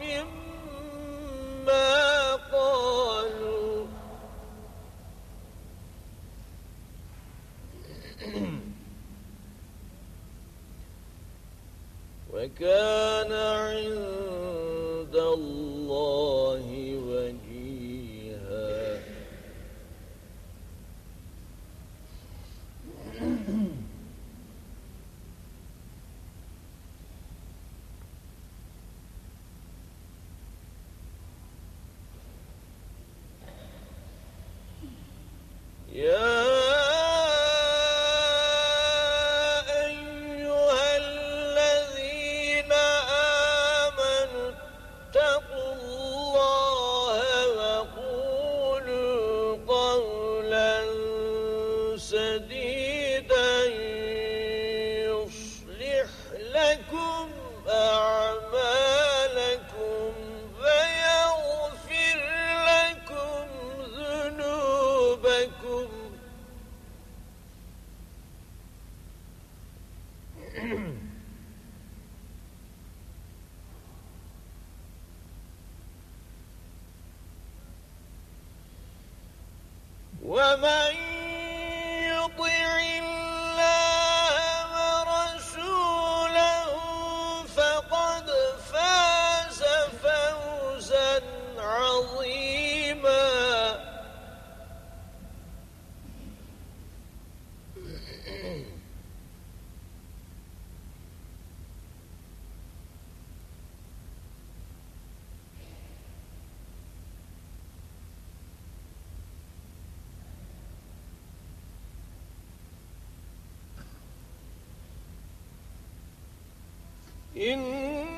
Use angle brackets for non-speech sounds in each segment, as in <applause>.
مما قالوا. <clears throat> وكان عند Yeah. ومن إن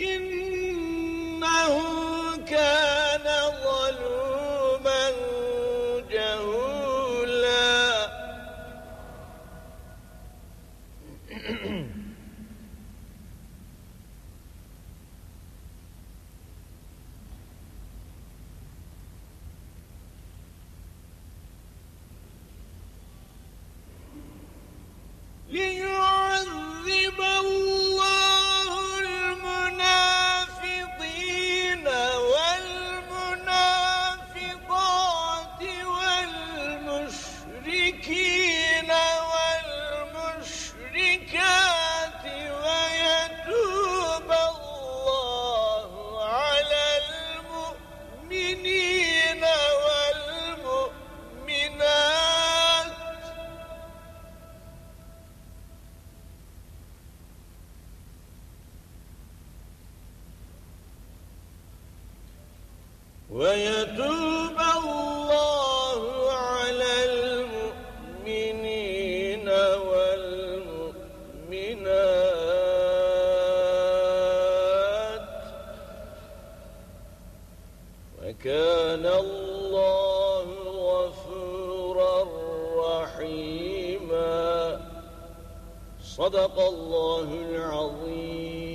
إنه كان ظلوما جهولا. <clears throat> ليه ويتوب الله على المؤمنين والمؤمنات. وكان الله غفورا رحيما. صدق الله العظيم.